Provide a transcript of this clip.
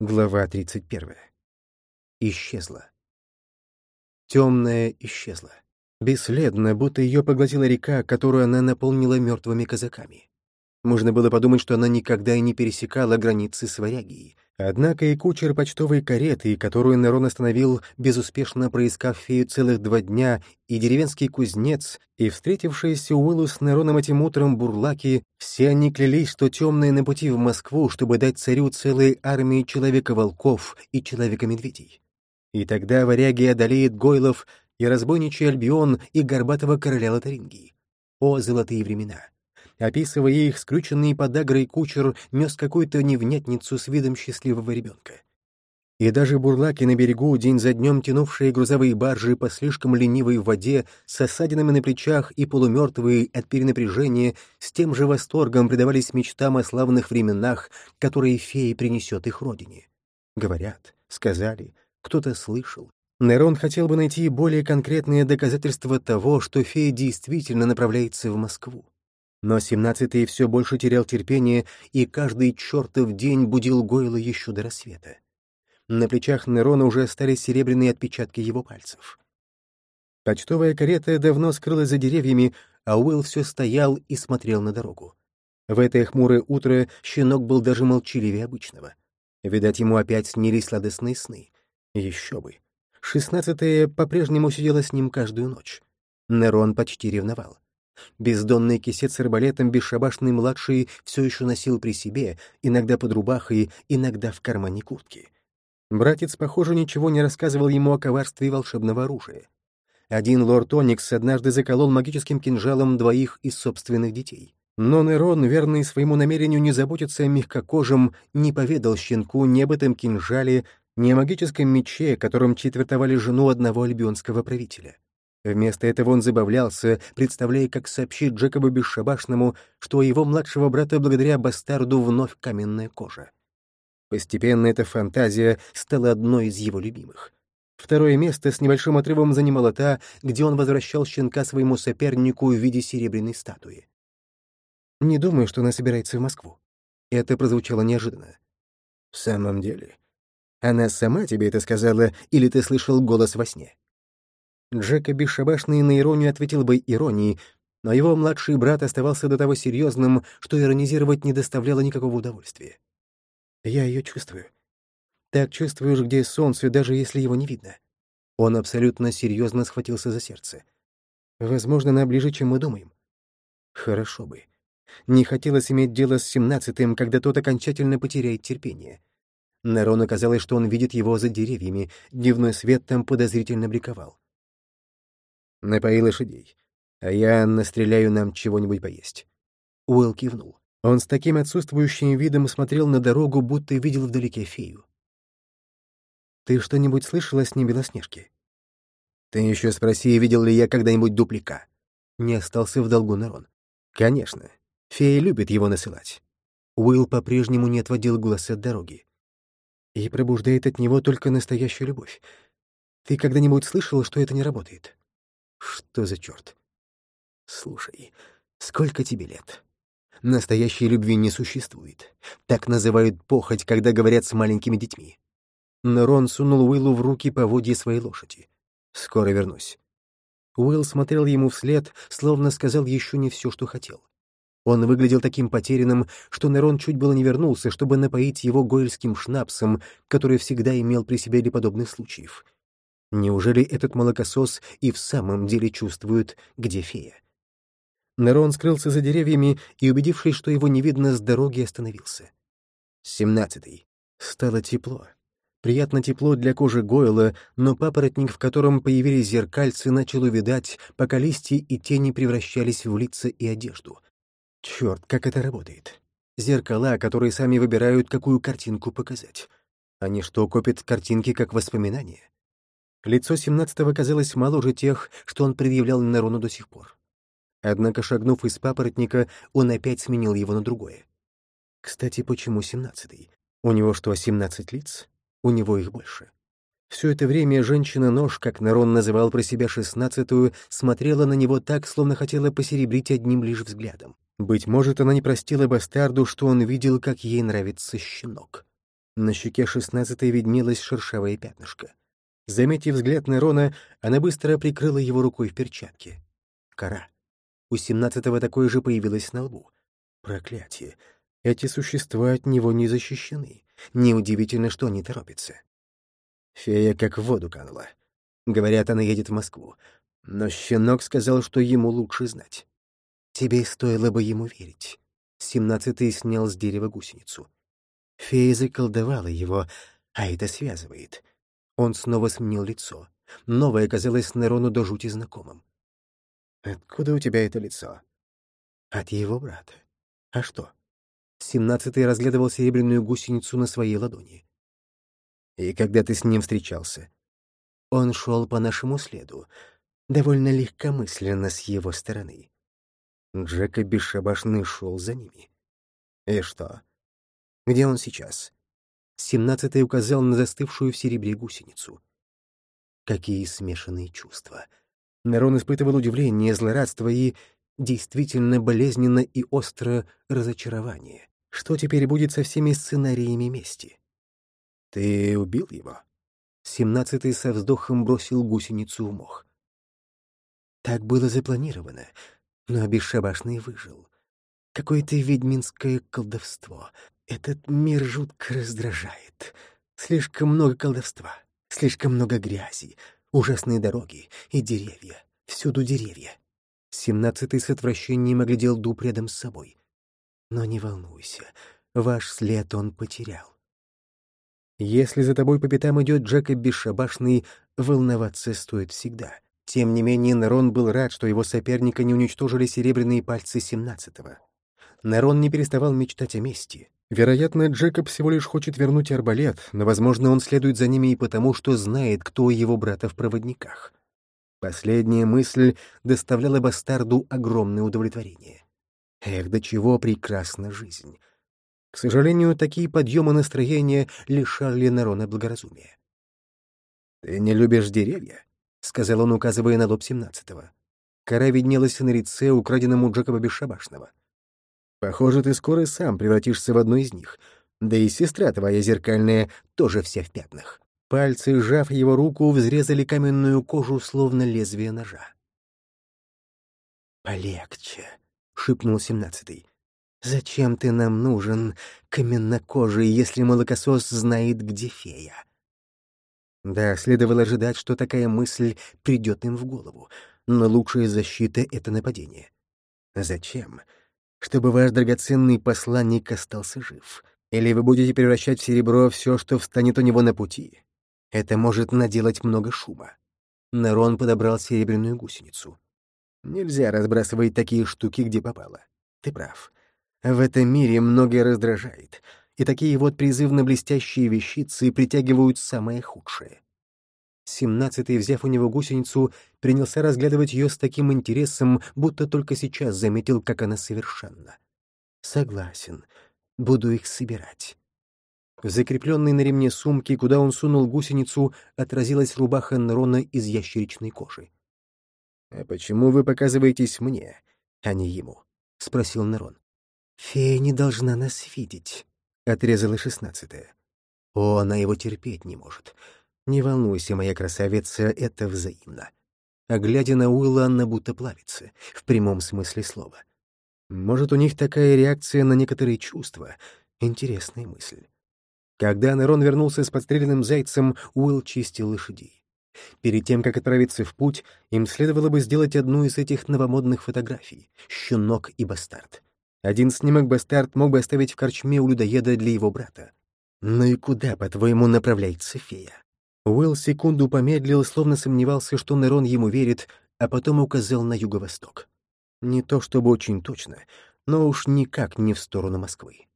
Глава 31. Исчезла. Темная исчезла. Бесследно, будто ее поглотила река, которую она наполнила мертвыми казаками. Можно было подумать, что она никогда и не пересекала границы с Варягией. Однако и кучер почтовой кареты, которую Нерон остановил, безуспешно проискав фею целых два дня, и деревенский кузнец, и встретившиеся Уиллу с Нероном этим утром бурлаки, все они клялись, что темные на пути в Москву, чтобы дать царю целые армии человека-волков и человека-медведей. И тогда варяги одолеет Гойлов и разбойничий Альбион и горбатого короля Лотарингии. О, золотые времена! Описывая их, скрюченный подагрой кучер нес какую-то невнятницу с видом счастливого ребенка. И даже бурлаки на берегу, день за днем тянувшие грузовые баржи по слишком ленивой воде, с осадинами на плечах и полумертвые от перенапряжения, с тем же восторгом предавались мечтам о славных временах, которые феи принесет их родине. Говорят, сказали, кто-то слышал. Нерон хотел бы найти более конкретные доказательства того, что фея действительно направляется в Москву. Но семнадцатый все больше терял терпение, и каждый чертов день будил Гойла еще до рассвета. На плечах Нерона уже остались серебряные отпечатки его пальцев. Почтовая карета давно скрылась за деревьями, а Уилл все стоял и смотрел на дорогу. В это хмурое утро щенок был даже молчаливее обычного. Видать, ему опять снились сладостные сны. Еще бы. Шестнадцатая по-прежнему сидела с ним каждую ночь. Нерон почти ревновал. Бездонный кисет с арбалетом бесшабашный младший все еще носил при себе, иногда под рубахой, иногда в кармане куртки. Братец, похоже, ничего не рассказывал ему о коварстве волшебного оружия. Один лорд Оникс однажды заколол магическим кинжалом двоих из собственных детей. Но Нерон, верный своему намерению не заботиться о мягкокожем, не поведал щенку ни об этом кинжале, ни о магическом мече, которым четвертовали жену одного альбионского правителя. Вместо этого он забавлялся, представляя, как сообщит Джекобу Бесшабашному, что его младшего брата благодаря бастарду вновь каменная кожа. Постепенно эта фантазия стала одной из его любимых. Второе место с небольшим отрывом занимала та, где он возвращал щенка своему сопернику в виде серебряной статуи. «Не думаю, что она собирается в Москву». Это прозвучало неожиданно. «В самом деле, она сама тебе это сказала, или ты слышал голос во сне?» Джека бесшабашный на иронию ответил бы иронией, но его младший брат оставался до того серьезным, что иронизировать не доставляло никакого удовольствия. «Я ее чувствую. Так чувствуешь, где солнце, даже если его не видно». Он абсолютно серьезно схватился за сердце. «Возможно, она ближе, чем мы думаем». «Хорошо бы. Не хотелось иметь дело с семнадцатым, когда тот окончательно потеряет терпение». Нерону казалось, что он видит его за деревьями, дневной свет там подозрительно бликовал. Напои лошадей, а я настреляю нам чего-нибудь поесть». Уэлл кивнул. Он с таким отсутствующим видом смотрел на дорогу, будто видел вдалеке фею. «Ты что-нибудь слышал о сне Белоснежки?» «Ты еще спроси, видел ли я когда-нибудь дуплика?» Не остался в долгу Нарон. «Конечно. Фея любит его насылать». Уилл по-прежнему не отводил глаз от дороги. И пробуждает от него только настоящая любовь. Ты когда-нибудь слышал, что это не работает? Что за черт? Слушай, сколько тебе лет? Настоящей любви не существует. Так называют похоть, когда говорят с маленькими детьми. Но Рон сунул Уиллу в руки поводья своей лошади. «Скоро вернусь». Уилл смотрел ему вслед, словно сказал еще не все, что хотел. Он выглядел таким потерянным, что Нерон чуть было не вернулся, чтобы напоить его гойльским шнапсом, который всегда имел при себе для подобных случаев. Неужели этот молокосос и в самом деле чувствует, где фея? Нерон скрылся за деревьями и, убедившись, что его не видно, с дороги остановился. Семнадцатый. Стало тепло. Приятно тепло для кожи Гойла, но папоротник, в котором появились зеркальцы, начал увидать, пока листья и тени превращались в лица и одежду. Черт, как это работает. Зеркала, которые сами выбирают, какую картинку показать. Они что, копят картинки как воспоминания? Лицо семнадцатого казалось моложе тех, что он предъявлял Нерону до сих пор. Однако, шагнув из папоротника, он опять сменил его на другое. Кстати, почему семнадцатый? У него что, семнадцать лиц? У него их больше. Все это время женщина-нож, как Нерон называл про себя шестнадцатую, смотрела на него так, словно хотела посеребрить одним лишь взглядом. Быть может, она не простила бастарду, что он видел, как ей нравится щенок. На щеке шестнадцатой виднелось шершавое пятнышко. Заметив взгляд Нерона, она быстро прикрыла его рукой в перчатке. Кора. У семнадцатого такое же появилось на лбу. Проклятие. Эти существа от него не защищены. Неудивительно, что они торопятся. Фея как в воду канула. Говорят, она едет в Москву. Но щенок сказал, что ему лучше знать. Тебе стоило бы ему верить. Семнадцатый снял с дерева гусеницу. Фея заколдовала его, а это связывает. Он снова сменил лицо. Новое казалось Нерону до жути знакомым. «Откуда у тебя это лицо?» «От его брата. А что?» Семнадцатый разглядывал серебряную гусеницу на своей ладони. «И когда ты с ним встречался?» Он шел по нашему следу, довольно легкомысленно с его стороны. Джека бесшабашный шел за ними. «И что? Где он сейчас?» Семнадцатый указал на застывшую в серебре гусеницу. Какие смешанные чувства! Нерон испытывал удивление, злорадство и действительно болезненно и остро разочарование. Что теперь будет со всеми сценариями мести? Ты убил его? Семнадцатый со вздохом бросил гусеницу в мох. Так было запланировано, но бесшабашный выжил. Какое-то ведьминское колдовство. Этот мир жутко раздражает. Слишком много колдовства, слишком много грязи, ужасные дороги и деревья. Всюду деревья. Семнадцатый с отвращением оглядел дуб рядом с собой. Но не волнуйся, ваш след он потерял. Если за тобой по пятам идет Джекоб бесшабашный, волноваться стоит всегда. Тем не менее, Нерон был рад, что его соперника не уничтожили серебряные пальцы семнадцатого. Нерон не переставал мечтать о мести. Вероятно, Джекоб всего лишь хочет вернуть арбалет, но, возможно, он следует за ними и потому, что знает, кто его брата в проводниках. Последняя мысль доставляла бастарду огромное удовлетворение. Эх, до чего прекрасна жизнь! К сожалению, такие подъемы настроения лишали Нерона благоразумия. «Ты не любишь деревья?» — сказал он, указывая на лоб семнадцатого. Кора виднелась на лице, украденному Джекоба Бесшабашного. «Похоже, ты скоро сам превратишься в одну из них. Да и сестра твоя зеркальная тоже вся в пятнах». Пальцы, сжав его руку, взрезали каменную кожу, словно лезвие ножа. «Полегче», — шепнул семнадцатый. «Зачем ты нам нужен, каменнокожий, если молокосос знает, где фея?» Да, следовало ожидать, что такая мысль придет им в голову, но лучшая защита — это нападение. Зачем? Чтобы ваш драгоценный посланник остался жив. Или вы будете превращать в серебро все, что встанет у него на пути. Это может наделать много шума. Нерон подобрал серебряную гусеницу. Нельзя разбрасывать такие штуки, где попало. Ты прав. В этом мире многое раздражает, и такие вот призывно блестящие вещицы притягивают самое худшее. Семнадцатый, взяв у него гусеницу, принялся разглядывать ее с таким интересом, будто только сейчас заметил, как она совершенна. Согласен, буду их собирать. В закрепленной на ремне сумке, куда он сунул гусеницу, отразилась рубаха Нерона из ящеричной кожи. «А почему вы показываетесь мне, а не ему?» — спросил Нерон. «Фея не должна нас видеть», — отрезала шестнадцатая. «О, она его терпеть не может. Не волнуйся, моя красавица, это взаимно». А глядя на Уилла, она будто плавится, в прямом смысле слова. Может, у них такая реакция на некоторые чувства. Интересная мысль. Когда Нерон вернулся с подстреленным зайцем, Уилл чистил лошадей. Перед тем, как отправиться в путь, им следовало бы сделать одну из этих новомодных фотографий — «Щенок и бастард». Один снимок бастард мог бы оставить в корчме у людоеда для его брата. Ну и куда, по-твоему, направляется фея? Уилл секунду помедлил, словно сомневался, что Нерон ему верит, а потом указал на юго-восток. Не то чтобы очень точно, но уж никак не в сторону Москвы.